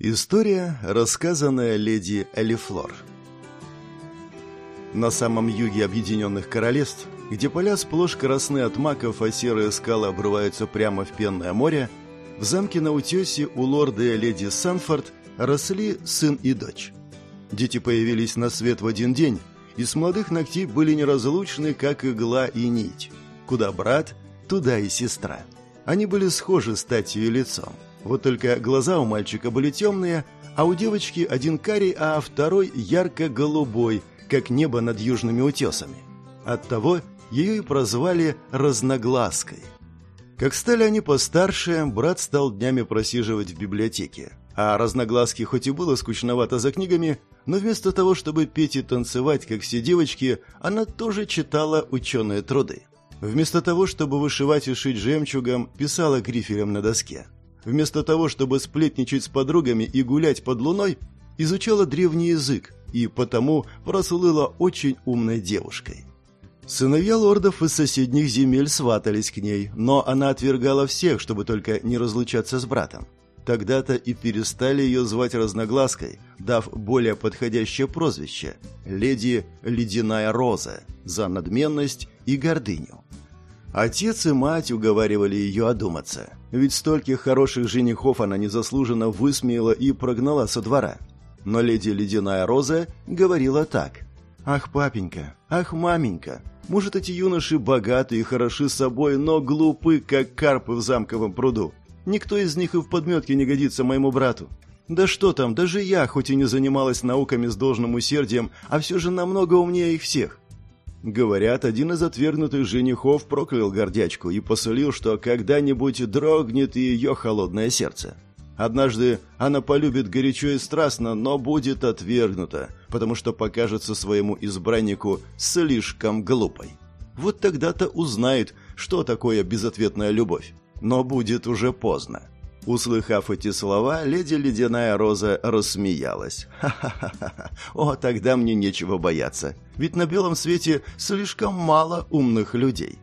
История, рассказанная леди Элифлор. На самом юге Объединенных Королевств, где поля сплошь красны от маков, а серые скалы обрываются прямо в пенное море, в замке на утесе у лорда и леди Санфорд росли сын и дочь. Дети появились на свет в один день, и с молодых ногтей были неразлучны, как игла и нить. Куда брат, туда и сестра. Они были схожи статью и лицом. Вот только глаза у мальчика были темные, а у девочки один карий, а второй ярко-голубой, как небо над южными утесами. Оттого ее и прозвали «разноглазкой». Как стали они постарше, брат стал днями просиживать в библиотеке. А разноглазки хоть и было скучновато за книгами, но вместо того, чтобы петь и танцевать, как все девочки, она тоже читала ученые труды. Вместо того, чтобы вышивать и шить жемчугом, писала грифелем на доске. Вместо того, чтобы сплетничать с подругами и гулять под луной, изучала древний язык и потому прослыла очень умной девушкой. Сыновья лордов из соседних земель сватались к ней, но она отвергала всех, чтобы только не разлучаться с братом. Тогда-то и перестали ее звать Разноглазкой, дав более подходящее прозвище – леди Ледяная Роза за надменность и гордыню. Отец и мать уговаривали ее одуматься, ведь стольких хороших женихов она незаслуженно высмеяла и прогнала со двора. Но леди Ледяная Роза говорила так. «Ах, папенька, ах, маменька, может, эти юноши богаты и хороши собой, но глупы, как карпы в замковом пруду. Никто из них и в подметке не годится моему брату. Да что там, даже я, хоть и не занималась науками с должным усердием, а все же намного умнее их всех. Говорят, один из отвергнутых женихов проклял гордячку и посулил, что когда-нибудь дрогнет ее холодное сердце. Однажды она полюбит горячо и страстно, но будет отвергнута, потому что покажется своему избраннику слишком глупой. Вот тогда-то узнает, что такое безответная любовь. Но будет уже поздно. Услыхав эти слова, леди Ледяная Роза рассмеялась. «Ха-ха-ха! О, тогда мне нечего бояться, ведь на белом свете слишком мало умных людей».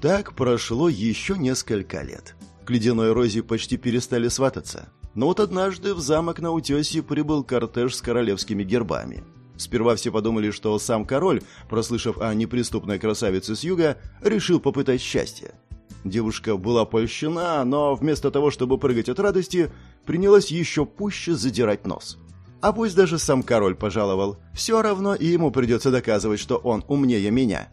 Так прошло еще несколько лет. К Ледяной Розе почти перестали свататься. Но вот однажды в замок на утесе прибыл кортеж с королевскими гербами. Сперва все подумали, что сам король, прослышав о неприступной красавице с юга, решил попытать счастье. Девушка была польщена, но вместо того, чтобы прыгать от радости, принялась еще пуще задирать нос. А пусть даже сам король пожаловал, все равно и ему придется доказывать, что он умнее меня.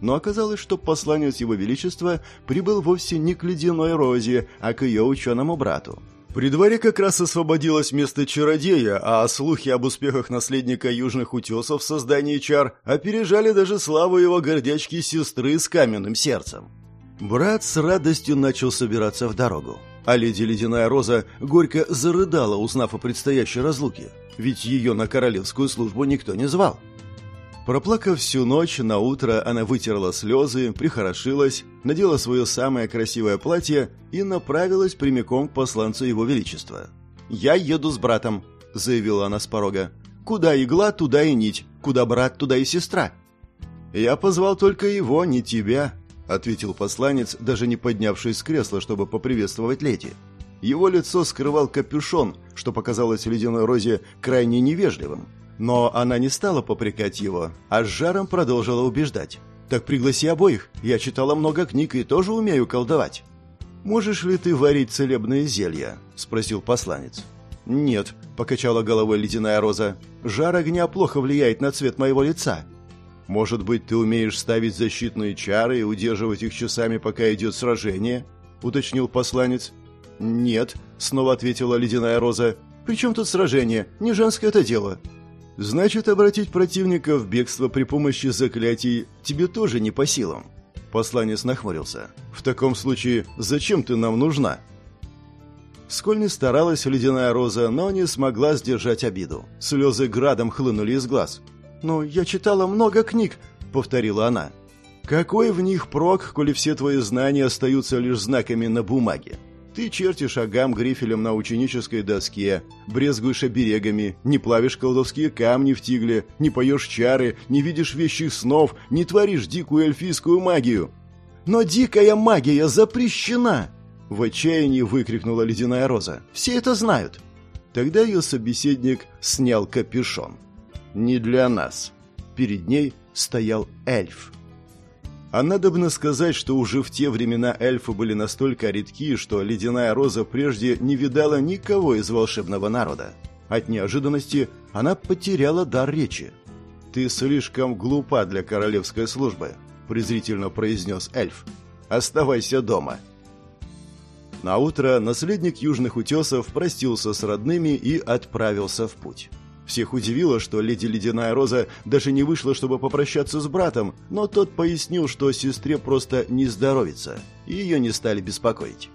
Но оказалось, что посланец его величества прибыл вовсе не к ледяной розе, а к ее ученому брату. При дворе как раз освободилось место чародея, а слухи об успехах наследника Южных Утесов в создании чар опережали даже славу его гордячки сестры с каменным сердцем. Брат с радостью начал собираться в дорогу. А леди Ледяная Роза горько зарыдала, узнав о предстоящей разлуке. Ведь ее на королевскую службу никто не звал. Проплакав всю ночь, на утро она вытерла слезы, прихорошилась, надела свое самое красивое платье и направилась прямиком к посланцу его величества. «Я еду с братом», — заявила она с порога. «Куда игла, туда и нить. Куда брат, туда и сестра». «Я позвал только его, не тебя», ответил посланец, даже не поднявшись с кресла, чтобы поприветствовать леди. Его лицо скрывал капюшон, что показалось ледяной розе крайне невежливым. Но она не стала попрекать его, а с жаром продолжила убеждать. «Так пригласи обоих. Я читала много книг и тоже умею колдовать». «Можешь ли ты варить целебные зелья?» – спросил посланец. «Нет», – покачала головой ледяная роза. «Жар огня плохо влияет на цвет моего лица. Может быть, ты умеешь ставить защитные чары и удерживать их часами, пока идет сражение?» — уточнил посланец. «Нет», — снова ответила ледяная роза. «При чем тут сражение? Не женское это дело». «Значит, обратить противника в бегство при помощи заклятий тебе тоже не по силам». Посланец нахмурился. «В таком случае, зачем ты нам нужна?» Сколь не старалась ледяная роза, но не смогла сдержать обиду. Слезы градом хлынули из глаз. «Но я читала много книг», — повторила она. «Какой в них прок, коли все твои знания остаются лишь знаками на бумаге? Ты чертишь агам грифелем на ученической доске, брезгуешь оберегами, не плавишь колдовские камни в тигле, не поешь чары, не видишь вещих снов, не творишь дикую эльфийскую магию». «Но дикая магия запрещена!» В отчаянии выкрикнула ледяная роза. «Все это знают!» Тогда ее собеседник снял капюшон. «Не для нас». Перед ней стоял эльф. А надобно сказать, что уже в те времена эльфы были настолько редки, что ледяная роза прежде не видала никого из волшебного народа. От неожиданности она потеряла дар речи. «Ты слишком глупа для королевской службы», – презрительно произнес эльф. «Оставайся дома». На утро наследник Южных Утесов простился с родными и отправился в путь. Всех удивило, что леди Ледяная Роза даже не вышла, чтобы попрощаться с братом, но тот пояснил, что сестре просто не здоровится, и ее не стали беспокоить.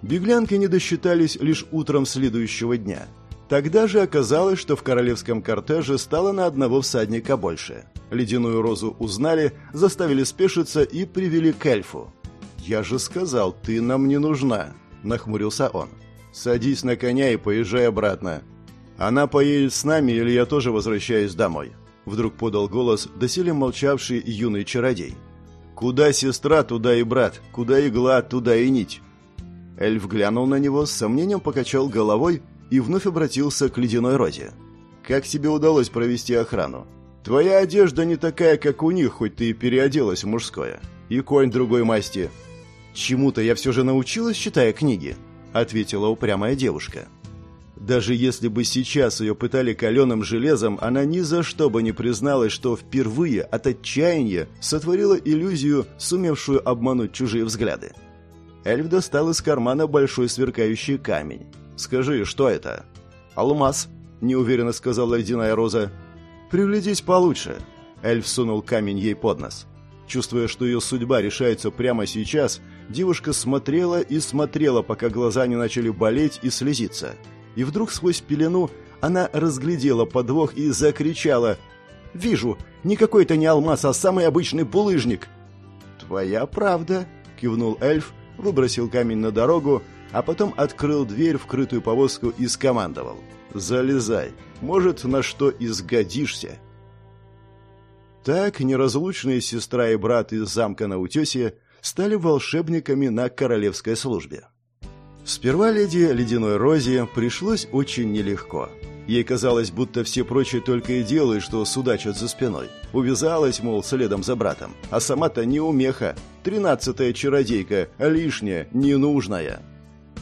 Беглянки не досчитались лишь утром следующего дня – Тогда же оказалось, что в королевском кортеже стало на одного всадника больше. Ледяную розу узнали, заставили спешиться и привели к эльфу. «Я же сказал, ты нам не нужна», – нахмурился он. «Садись на коня и поезжай обратно. Она поедет с нами или я тоже возвращаюсь домой?» Вдруг подал голос доселе молчавший юный чародей. «Куда сестра, туда и брат, куда игла, туда и нить». Эльф глянул на него, с сомнением покачал головой и вновь обратился к ледяной розе. «Как тебе удалось провести охрану? Твоя одежда не такая, как у них, хоть ты и переоделась в мужское. И конь другой масти». «Чему-то я все же научилась, читая книги», — ответила упрямая девушка. Даже если бы сейчас ее пытали каленым железом, она ни за что бы не призналась, что впервые от отчаяния сотворила иллюзию, сумевшую обмануть чужие взгляды. Эльф достал из кармана большой сверкающий камень. «Скажи, что это?» «Алмаз», — неуверенно сказала ледяная роза. «Приглядись получше». Эльф сунул камень ей под нос. Чувствуя, что ее судьба решается прямо сейчас, девушка смотрела и смотрела, пока глаза не начали болеть и слезиться. И вдруг сквозь пелену она разглядела подвох и закричала «Вижу, никакой это не алмаз, а самый обычный булыжник!» «Твоя правда», — кивнул эльф, выбросил камень на дорогу а потом открыл дверь в крытую повозку и скомандовал. «Залезай, может, на что изгодишься». Так неразлучные сестра и брат из замка на утесе стали волшебниками на королевской службе. Сперва леди Ледяной Розе пришлось очень нелегко. Ей казалось, будто все прочие только и делают, что судачат за спиной. Увязалась, мол, следом за братом. А сама-то не умеха. Тринадцатая чародейка, лишняя, ненужная.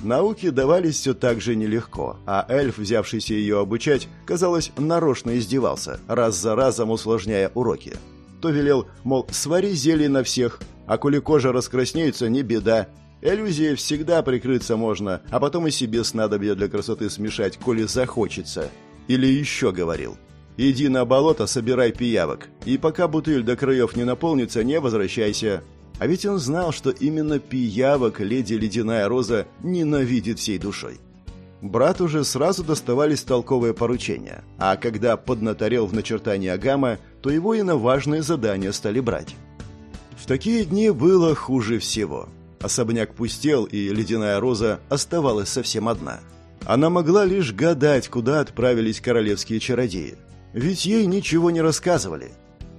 Науки давались все так же нелегко, а эльф, взявшийся ее обучать, казалось, нарочно издевался, раз за разом усложняя уроки. То велел, мол, свари зелье на всех, а коли кожа раскраснеется, не беда. Иллюзией всегда прикрыться можно, а потом и себе снадобье для красоты смешать, коли захочется. Или еще говорил. Иди на болото, собирай пиявок, и пока бутыль до краев не наполнится, не возвращайся. А ведь он знал, что именно пиявок леди Ледяная Роза ненавидит всей душой. Брат уже сразу доставались толковые поручения, а когда поднаторел в начертании Агама, то его и на важные задания стали брать. В такие дни было хуже всего. Особняк пустел, и Ледяная Роза оставалась совсем одна. Она могла лишь гадать, куда отправились королевские чародеи. Ведь ей ничего не рассказывали.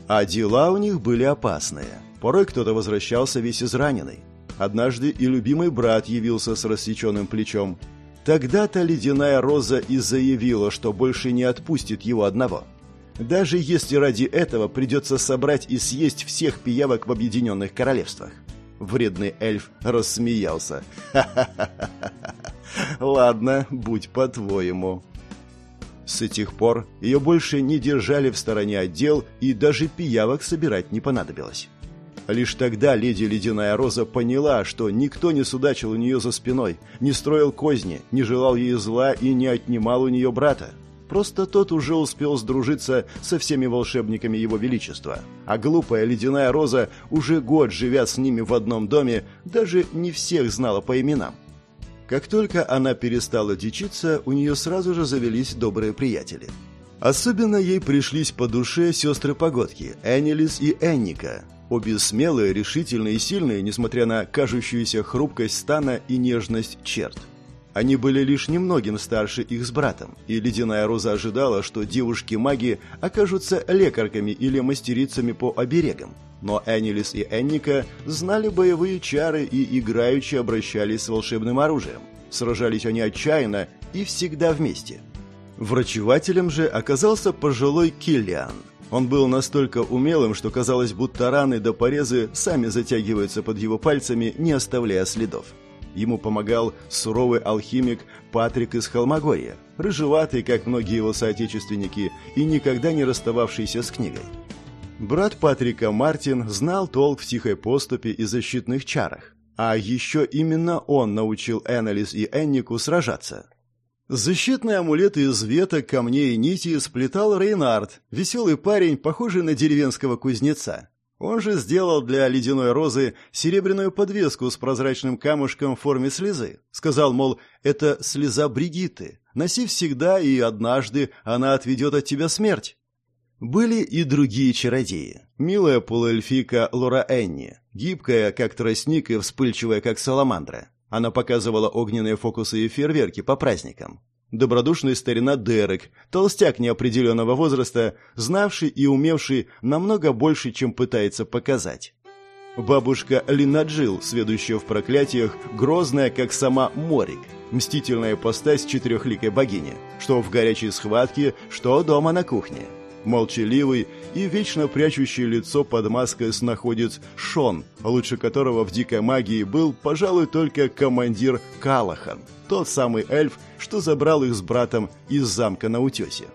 А дела у них были опасные. Порой кто-то возвращался весь израненный. Однажды и любимый брат явился с рассеченным плечом. Тогда-то ледяная роза и заявила, что больше не отпустит его одного. Даже если ради этого придется собрать и съесть всех пиявок в Объединенных Королевствах. Вредный эльф рассмеялся. «Ха-ха-ха! Ладно, будь по-твоему». С этих пор ее больше не держали в стороне отдел, и даже пиявок собирать не понадобилось. Лишь тогда леди Ледяная Роза поняла, что никто не судачил у нее за спиной, не строил козни, не желал ей зла и не отнимал у нее брата. Просто тот уже успел сдружиться со всеми волшебниками его величества. А глупая Ледяная Роза, уже год живя с ними в одном доме, даже не всех знала по именам. Как только она перестала дичиться, у нее сразу же завелись добрые приятели. Особенно ей пришлись по душе сестры-погодки Эннилис и Энника, Обе смелые, решительные и сильные, несмотря на кажущуюся хрупкость стана и нежность черт. Они были лишь немногим старше их с братом, и Ледяная Роза ожидала, что девушки-маги окажутся лекарками или мастерицами по оберегам. Но Эннилис и Энника знали боевые чары и играючи обращались с волшебным оружием. Сражались они отчаянно и всегда вместе. Врачевателем же оказался пожилой Киллиан. Он был настолько умелым, что казалось, будто раны до порезы сами затягиваются под его пальцами, не оставляя следов. Ему помогал суровый алхимик Патрик из Холмогорья, рыжеватый, как многие его соотечественники, и никогда не расстававшийся с книгой. Брат Патрика Мартин знал толк в тихой поступе и защитных чарах, а еще именно он научил Эннелис и Эннику сражаться. Защитные амулеты из веток, камней и нити сплетал Рейнард, веселый парень, похожий на деревенского кузнеца. Он же сделал для ледяной розы серебряную подвеску с прозрачным камушком в форме слезы. Сказал, мол, это слеза Бригитты. Носи всегда, и однажды она отведет от тебя смерть. Были и другие чародеи. Милая полуэльфийка Лора Энни, гибкая, как тростник, и вспыльчивая, как саламандра. Она показывала огненные фокусы и фейерверки по праздникам добродушный старина Дерек, толстяк неопределенного возраста, знавший и умевший намного больше, чем пытается показать. Бабушка Линаджил, сведущая в проклятиях, грозная, как сама Морик, мстительная постась четырехликой богини, что в горячей схватке, что дома на кухне – молчаливый и вечно прячущий лицо под маской снаходец Шон, лучше которого в «Дикой магии» был, пожалуй, только командир Калахан, тот самый эльф, что забрал их с братом из замка на утесе.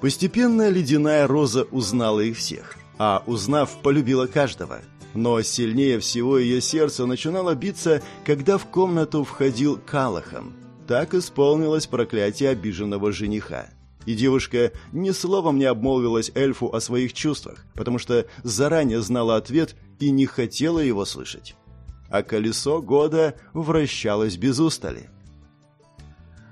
Постепенно ледяная роза узнала их всех, а узнав, полюбила каждого. Но сильнее всего ее сердце начинало биться, когда в комнату входил Калахан. Так исполнилось проклятие обиженного жениха. И девушка ни словом не обмолвилась эльфу о своих чувствах, потому что заранее знала ответ и не хотела его слышать. А колесо года вращалось без устали.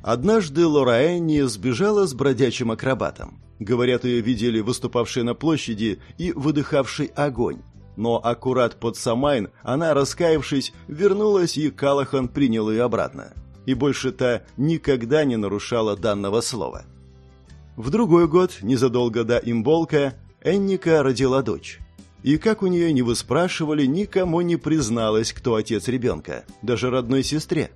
Однажды Лора Энни сбежала с бродячим акробатом. Говорят, ее видели выступавшей на площади и выдыхавший огонь. Но аккурат под Самайн она, раскаявшись, вернулась, и Калахан принял ее обратно. И больше та никогда не нарушала данного слова. В другой год, незадолго до имболка, Энника родила дочь. И как у нее не выспрашивали, никому не призналась, кто отец ребенка, даже родной сестре.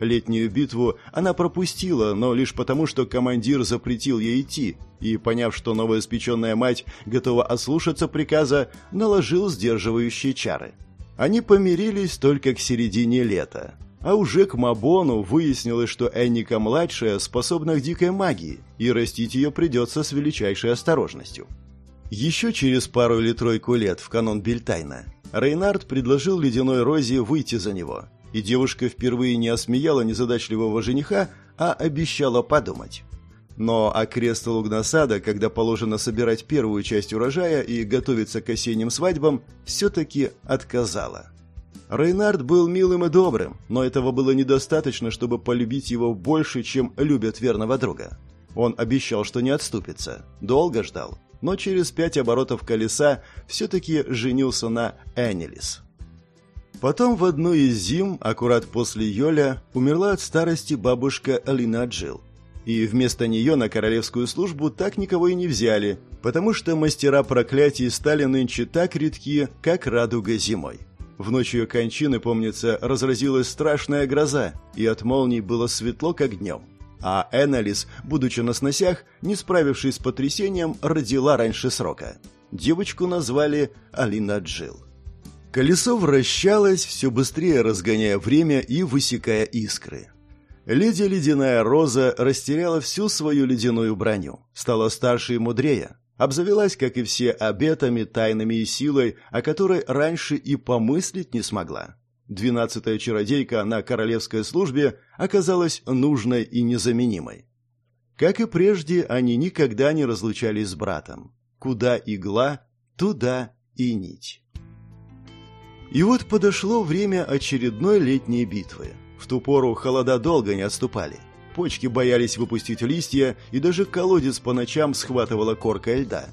Летнюю битву она пропустила, но лишь потому, что командир запретил ей идти, и, поняв, что новоиспеченная мать готова ослушаться приказа, наложил сдерживающие чары. Они помирились только к середине лета, а уже к Мабону выяснилось, что Энника-младшая способна к дикой магии, и растить ее придется с величайшей осторожностью. Еще через пару или тройку лет в канон Бельтайна Рейнард предложил Ледяной Розе выйти за него, и девушка впервые не осмеяла незадачливого жениха, а обещала подумать. Но окрест Лугнасада, когда положено собирать первую часть урожая и готовиться к осенним свадьбам, все-таки отказала. Рейнард был милым и добрым, но этого было недостаточно, чтобы полюбить его больше, чем любят верного друга. Он обещал, что не отступится. Долго ждал, но через пять оборотов колеса все-таки женился на Эннелис. Потом в одну из зим, аккурат после Йоля, умерла от старости бабушка Алина Джил. И вместо нее на королевскую службу так никого и не взяли, потому что мастера проклятий стали нынче так редки, как радуга зимой. В ночь ее кончины, помнится, разразилась страшная гроза, и от молний было светло, как днем. А Эннелис, будучи на сносях, не справившись с потрясением, родила раньше срока. Девочку назвали Алина Джил. Колесо вращалось, все быстрее разгоняя время и высекая искры. Леди Ледяная Роза растеряла всю свою ледяную броню, стала старше и мудрее, Обзавелась, как и все, обетами, тайнами и силой, о которой раньше и помыслить не смогла. Двенадцатая чародейка на королевской службе оказалась нужной и незаменимой. Как и прежде, они никогда не разлучались с братом. Куда игла, туда и нить. И вот подошло время очередной летней битвы. В ту пору холода долго не отступали – Почки боялись выпустить листья, и даже колодец по ночам схватывала корка льда.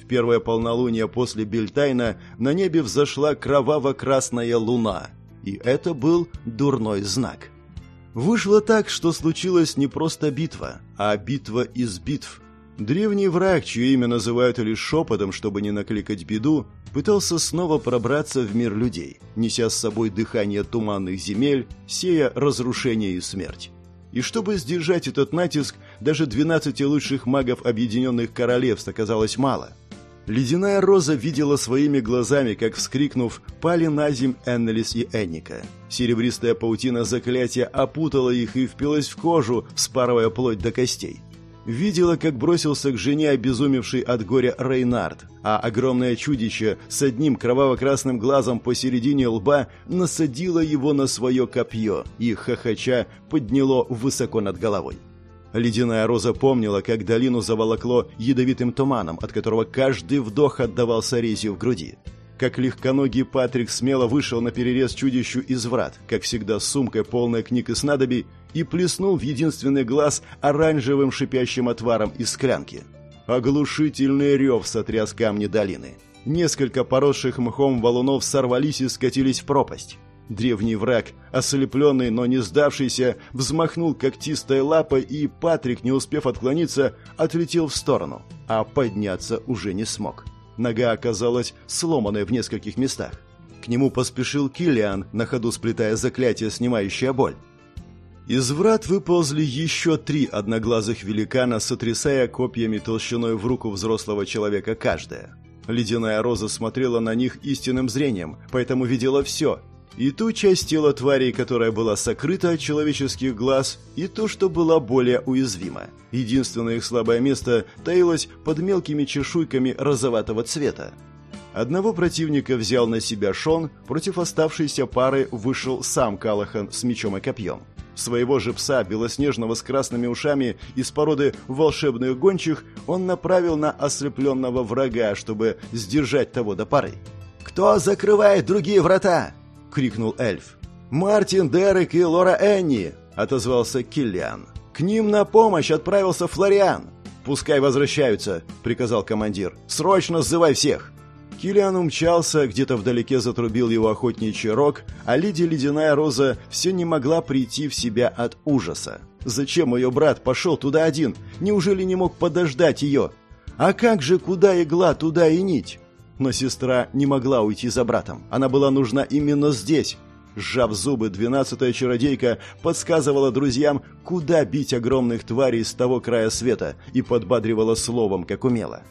В первое полнолуние после Бельтайна на небе взошла кроваво-красная луна, и это был дурной знак. Вышло так, что случилась не просто битва, а битва из битв. Древний враг, чье имя называют лишь шепотом, чтобы не накликать беду, пытался снова пробраться в мир людей, неся с собой дыхание туманных земель, сея разрушение и смерть. И чтобы сдержать этот натиск, даже 12 лучших магов Объединенных Королевств оказалось мало. Ледяная Роза видела своими глазами, как, вскрикнув, пали на земь Эннелис и Энника. Серебристая паутина заклятия опутала их и впилась в кожу, вспарывая плоть до костей. Видела, как бросился к жене обезумевший от горя Рейнард, а огромное чудище с одним кроваво-красным глазом посередине лба насадило его на свое копье и, хохоча, подняло высоко над головой. Ледяная роза помнила, как долину заволокло ядовитым туманом, от которого каждый вдох отдавался резью в груди. Как легконогий Патрик смело вышел на перерез чудищу из врат, как всегда с сумкой полной книг и снадобий, и плеснул в единственный глаз оранжевым шипящим отваром из склянки. Оглушительный рев сотряс камни долины. Несколько поросших мхом валунов сорвались и скатились в пропасть. Древний враг, ослепленный, но не сдавшийся, взмахнул когтистой лапой, и Патрик, не успев отклониться, отлетел в сторону, а подняться уже не смог. Нога оказалась сломанной в нескольких местах. К нему поспешил Киллиан, на ходу сплетая заклятие, снимающее боль. Из врат выползли еще три одноглазых великана, сотрясая копьями толщиной в руку взрослого человека каждая. Ледяная роза смотрела на них истинным зрением, поэтому видела все. И ту часть тела тварей, которая была сокрыта от человеческих глаз, и то, что была более уязвима. Единственное их слабое место таилось под мелкими чешуйками розоватого цвета. Одного противника взял на себя Шон, против оставшейся пары вышел сам Калахан с мечом и копьем. Своего же пса, белоснежного с красными ушами из породы волшебных гончих, он направил на ослепленного врага, чтобы сдержать того до пары. «Кто закрывает другие врата?» — крикнул эльф. «Мартин, Дерек и Лора Энни!» — отозвался Киллиан. «К ним на помощь отправился Флориан!» «Пускай возвращаются!» — приказал командир. «Срочно сзывай всех!» Килиан умчался, где-то вдалеке затрубил его охотничий рог, а Лидия Ледяная Роза все не могла прийти в себя от ужаса. Зачем ее брат пошел туда один? Неужели не мог подождать ее? А как же, куда игла, туда и нить? Но сестра не могла уйти за братом. Она была нужна именно здесь. Сжав зубы, двенадцатая чародейка подсказывала друзьям, куда бить огромных тварей с того края света и подбадривала словом, как умела.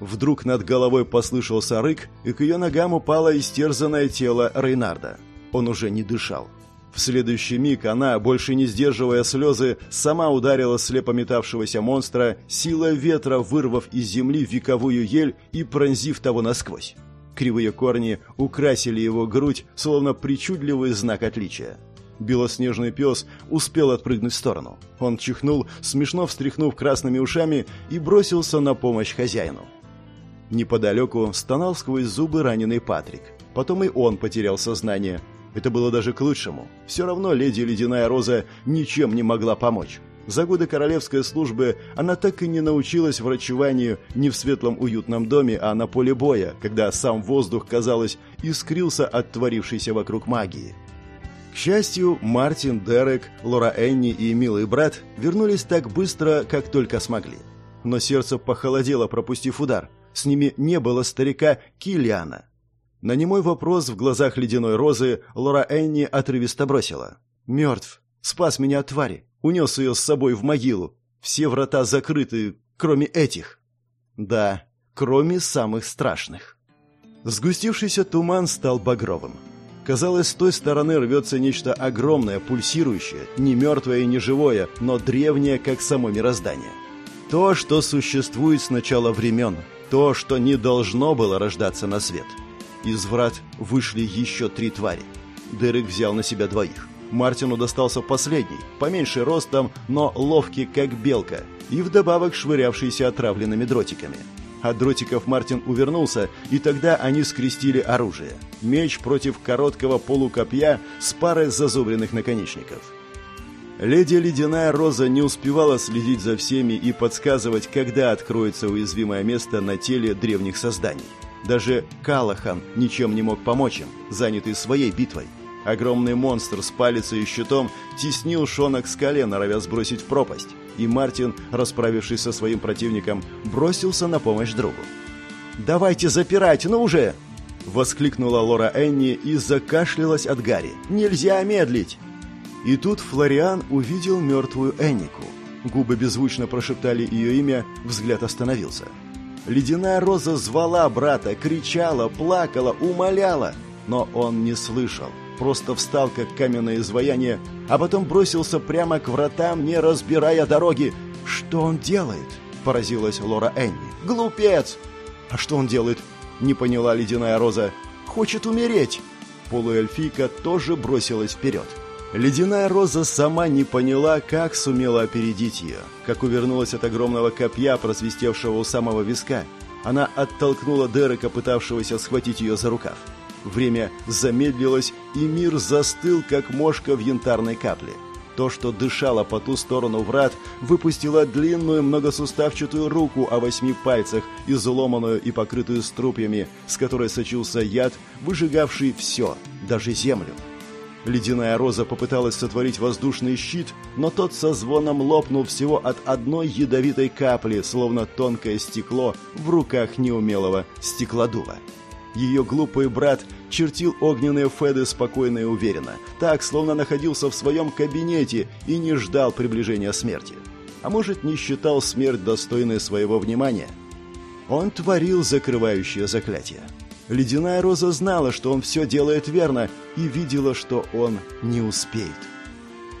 Вдруг над головой послышался рык, и к ее ногам упало истерзанное тело Рейнарда. Он уже не дышал. В следующий миг она, больше не сдерживая слезы, сама ударила слепо метавшегося монстра, силой ветра вырвав из земли вековую ель и пронзив того насквозь. Кривые корни украсили его грудь, словно причудливый знак отличия. Белоснежный пес успел отпрыгнуть в сторону. Он чихнул, смешно встряхнув красными ушами, и бросился на помощь хозяину. Неподалеку стонал сквозь зубы раненый Патрик. Потом и он потерял сознание. Это было даже к лучшему. Все равно леди Ледяная Роза ничем не могла помочь. За годы королевской службы она так и не научилась врачеванию не в светлом уютном доме, а на поле боя, когда сам воздух, казалось, искрился от творившейся вокруг магии. К счастью, Мартин, Дерек, Лора Энни и милый брат вернулись так быстро, как только смогли. Но сердце похолодело, пропустив удар. С ними не было старика Килиана. На немой вопрос в глазах ледяной розы Лора Энни отрывисто бросила. «Мертв. Спас меня от твари. Унес ее с собой в могилу. Все врата закрыты, кроме этих». «Да, кроме самых страшных». Сгустившийся туман стал багровым. Казалось, с той стороны рвется нечто огромное, пульсирующее, не мертвое и не живое, но древнее, как само мироздание. То, что существует с начала времен, то, что не должно было рождаться на свет. Из врат вышли еще три твари. Дерек взял на себя двоих. Мартину достался последний, поменьше ростом, но ловкий, как белка, и вдобавок швырявшийся отравленными дротиками. От дротиков Мартин увернулся, и тогда они скрестили оружие. Меч против короткого полукопья с парой зазубренных наконечников. Леди Ледяная Роза не успевала следить за всеми и подсказывать, когда откроется уязвимое место на теле древних созданий. Даже Калахан ничем не мог помочь им, занятый своей битвой. Огромный монстр с палицей и щитом теснил Шона к скале, норовя сбросить в пропасть. И Мартин, расправившись со своим противником, бросился на помощь другу. «Давайте запирать, ну уже!» Воскликнула Лора Энни и закашлялась от Гарри. «Нельзя медлить!» И тут Флориан увидел мертвую Эннику. Губы беззвучно прошептали ее имя, взгляд остановился. Ледяная роза звала брата, кричала, плакала, умоляла, но он не слышал, просто встал как каменное изваяние, а потом бросился прямо к вратам, не разбирая дороги. «Что он делает?» – поразилась Лора Энни. «Глупец!» «А что он делает?» – не поняла ледяная роза. «Хочет умереть!» Полуэльфийка тоже бросилась вперед. Ледяная роза сама не поняла, как сумела опередить ее, как увернулась от огромного копья, просвистевшего у самого виска. Она оттолкнула Дерека, пытавшегося схватить ее за рукав. Время замедлилось, и мир застыл, как мошка в янтарной капле. То, что дышало по ту сторону врат, выпустило длинную многосуставчатую руку о восьми пальцах, изломанную и покрытую струпьями, с которой сочился яд, выжигавший все, даже землю. Ледяная роза попыталась сотворить воздушный щит, но тот со звоном лопнул всего от одной ядовитой капли, словно тонкое стекло в руках неумелого стеклодува. Ее глупый брат чертил огненные феды спокойно и уверенно, так, словно находился в своем кабинете и не ждал приближения смерти. А может, не считал смерть достойной своего внимания? Он творил закрывающее заклятие. Ледяная роза знала, что он все делает верно, и видела, что он не успеет.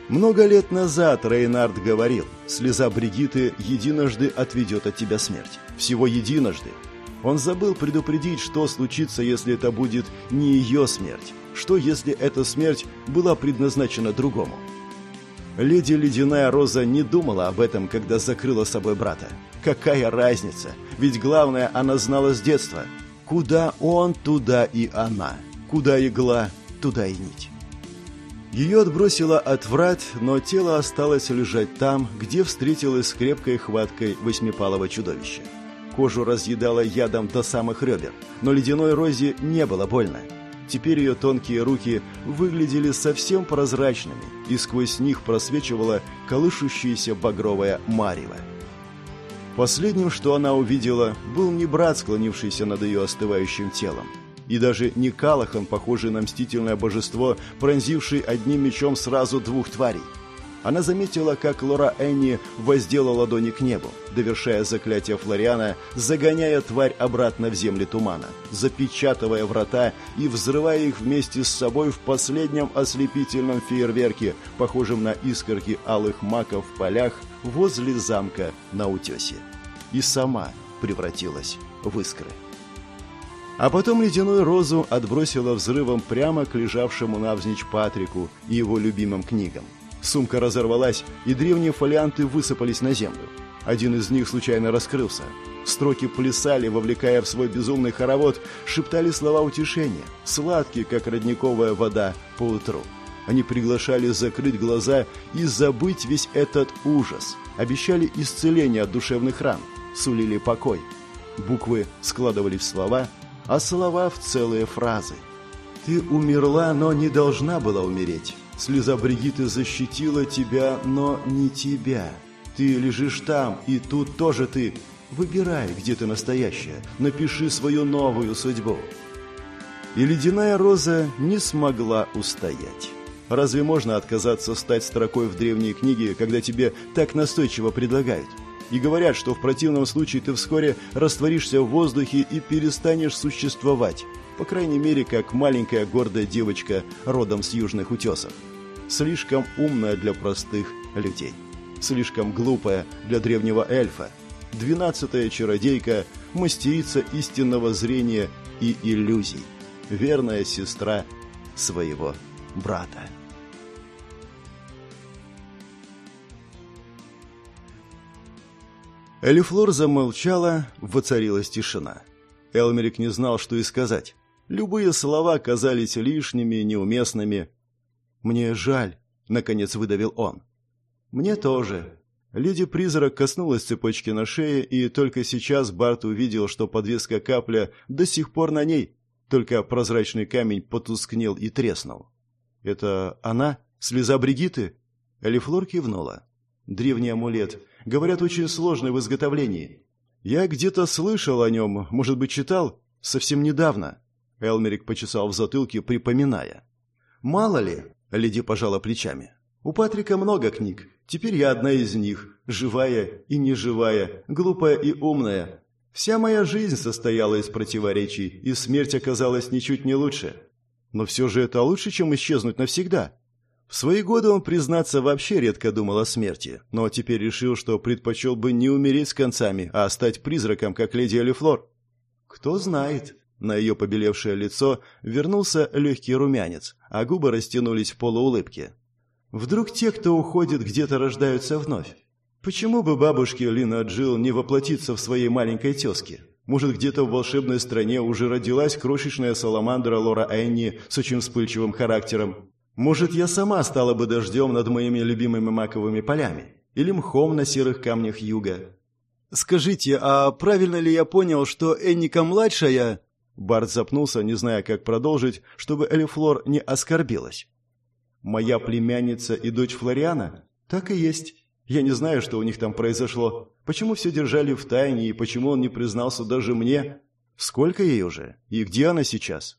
Много лет назад Рейнард говорил, слеза Бригиты единожды отведет от тебя смерть. Всего единожды. Он забыл предупредить, что случится, если это будет не ее смерть. Что, если эта смерть была предназначена другому? Леди Ледяная Роза не думала об этом, когда закрыла собой брата. Какая разница? Ведь главное она знала с детства – Куда он, туда и она. Куда игла, туда и нить. Ее отбросило от врат, но тело осталось лежать там, где встретилось с крепкой хваткой восьмипалого чудовища. Кожу разъедало ядом до самых ребер, но ледяной розе не было больно. Теперь ее тонкие руки выглядели совсем прозрачными, и сквозь них просвечивала колышущаяся багровая марево. Последним, что она увидела, был не брат, склонившийся над ее остывающим телом, и даже не Калахан, похожий на мстительное божество, пронзивший одним мечом сразу двух тварей. Она заметила, как Лора Энни воздела ладони к небу, довершая заклятие Флориана, загоняя тварь обратно в земли тумана, запечатывая врата и взрывая их вместе с собой в последнем ослепительном фейерверке, похожем на искорки алых маков в полях возле замка на утесе. И сама превратилась в искры. А потом ледяную розу отбросила взрывом прямо к лежавшему навзничь Патрику и его любимым книгам. Сумка разорвалась, и древние фолианты высыпались на землю. Один из них случайно раскрылся. Строки плясали, вовлекая в свой безумный хоровод, шептали слова утешения, сладкие, как родниковая вода по утру. Они приглашали закрыть глаза и забыть весь этот ужас, обещали исцеление от душевных ран, сулили покой. Буквы складывали в слова, а слова в целые фразы. «Ты умерла, но не должна была умереть. Слеза Бригиты защитила тебя, но не тебя. Ты лежишь там, и тут тоже ты. Выбирай, где ты настоящая. Напиши свою новую судьбу. И ледяная роза не смогла устоять. Разве можно отказаться стать строкой в древней книге, когда тебе так настойчиво предлагают? И говорят, что в противном случае ты вскоре растворишься в воздухе и перестанешь существовать. По крайней мере, как маленькая гордая девочка родом с южных утесов. Слишком умная для простых людей. Слишком глупая для древнего эльфа. Двенадцатая чародейка, мастерица истинного зрения и иллюзий. Верная сестра своего брата. Элифлор замолчала, воцарилась тишина. Элмерик не знал, что и сказать. Любые слова казались лишними, неуместными. «Мне жаль», — наконец выдавил он. «Мне тоже». Леди-призрак коснулась цепочки на шее, и только сейчас Барт увидел, что подвеска капля до сих пор на ней, только прозрачный камень потускнел и треснул. «Это она? Слеза Бригиты?» Элифлор кивнула. «Древний амулет. Говорят, очень сложный в изготовлении. Я где-то слышал о нем, может быть, читал, совсем недавно. Элмерик почесал в затылке, припоминая. Мало ли, леди пожала плечами. У Патрика много книг. Теперь я одна из них. Живая и неживая, глупая и умная. Вся моя жизнь состояла из противоречий, и смерть оказалась ничуть не лучше. Но все же это лучше, чем исчезнуть навсегда. В свои годы он, признаться, вообще редко думал о смерти, но теперь решил, что предпочел бы не умереть с концами, а стать призраком, как леди Алифлор. Кто знает. На ее побелевшее лицо вернулся легкий румянец, а губы растянулись в полуулыбке. Вдруг те, кто уходит, где-то рождаются вновь? Почему бы бабушке Лина Джилл не воплотиться в своей маленькой тезке? Может, где-то в волшебной стране уже родилась крошечная саламандра Лора Энни с очень вспыльчивым характером? Может, я сама стала бы дождем над моими любимыми маковыми полями? Или мхом на серых камнях юга? «Скажите, а правильно ли я понял, что Энника-младшая...» Барт запнулся, не зная, как продолжить, чтобы Элифлор не оскорбилась. «Моя племянница и дочь Флориана? Так и есть. Я не знаю, что у них там произошло. Почему все держали в тайне и почему он не признался даже мне? Сколько ей уже? И где она сейчас?»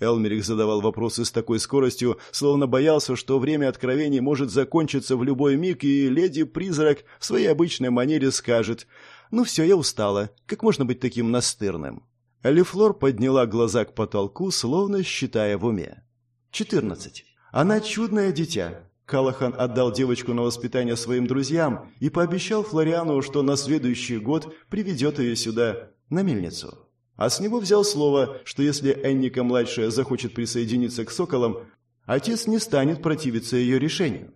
Элмерик задавал вопросы с такой скоростью, словно боялся, что время откровений может закончиться в любой миг, и леди-призрак в своей обычной манере скажет «Ну все, я устала. Как можно быть таким настырным?» Алифлор подняла глаза к потолку, словно считая в уме. «Четырнадцать. Она чудное дитя. Калахан отдал девочку на воспитание своим друзьям и пообещал Флориану, что на следующий год приведет ее сюда, на мельницу а с него взял слово, что если Энника-младшая захочет присоединиться к соколам, отец не станет противиться ее решению.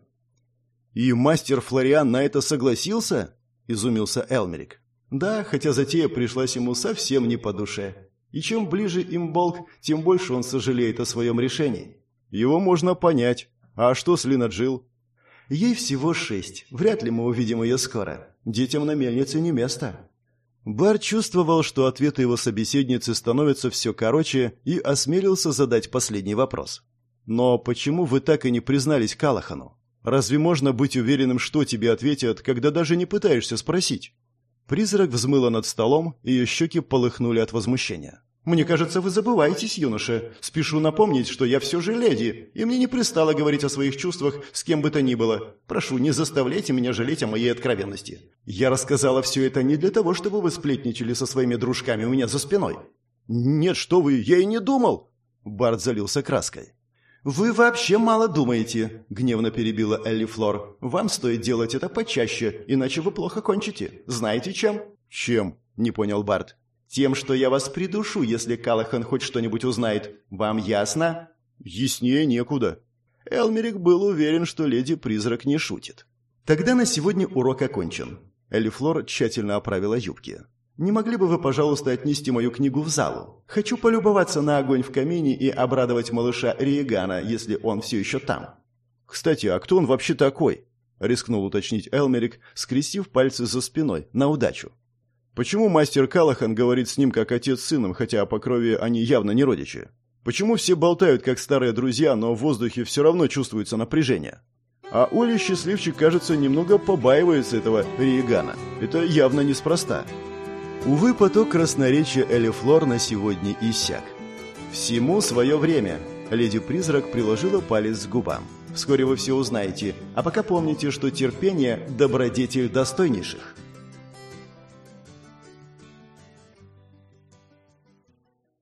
«И мастер Флориан на это согласился?» – изумился Элмерик. «Да, хотя затея пришлась ему совсем не по душе. И чем ближе им Болк, тем больше он сожалеет о своем решении. Его можно понять. А что с Лина Джилл?» «Ей всего шесть. Вряд ли мы увидим ее скоро. Детям на мельнице не место». Бар чувствовал, что ответы его собеседницы становятся все короче, и осмелился задать последний вопрос. «Но почему вы так и не признались Калахану? Разве можно быть уверенным, что тебе ответят, когда даже не пытаешься спросить?» Призрак взмыла над столом, ее щеки полыхнули от возмущения. «Мне кажется, вы забываетесь, юноша. Спешу напомнить, что я все же леди, и мне не пристало говорить о своих чувствах с кем бы то ни было. Прошу, не заставляйте меня жалеть о моей откровенности. Я рассказала все это не для того, чтобы вы сплетничали со своими дружками у меня за спиной». «Нет, что вы, я и не думал!» Барт залился краской. «Вы вообще мало думаете», — гневно перебила Элли Флор. «Вам стоит делать это почаще, иначе вы плохо кончите. Знаете чем?» «Чем?» — не понял Барт. Тем, что я вас придушу, если Калахан хоть что-нибудь узнает. Вам ясно? Яснее некуда. Элмерик был уверен, что леди-призрак не шутит. Тогда на сегодня урок окончен. Элифлор тщательно оправила юбки. Не могли бы вы, пожалуйста, отнести мою книгу в залу? Хочу полюбоваться на огонь в камине и обрадовать малыша Риегана, если он все еще там. Кстати, а кто он вообще такой? Рискнул уточнить Элмерик, скрестив пальцы за спиной, на удачу. Почему мастер Калахан говорит с ним как отец с сыном, хотя по крови они явно не родичи? Почему все болтают как старые друзья, но в воздухе все равно чувствуется напряжение? А Оля счастливчик, кажется, немного побаивается этого Риегана. Это явно неспроста. Увы, поток красноречия Элифлор на сегодня иссяк. Всему свое время. Леди-призрак приложила палец к губам. Вскоре вы все узнаете, а пока помните, что терпение – добродетель достойнейших.